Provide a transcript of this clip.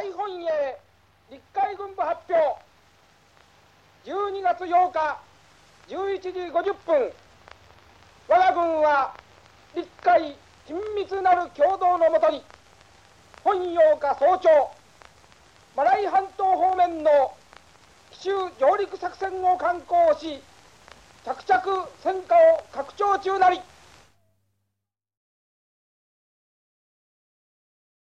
大本営陸海軍部発表。12月8日11時50分。我が軍は陸海緊密なる共同のもとに本8日早朝マライ半島方面の奇襲上陸作戦を敢行し着々戦果を拡張中なり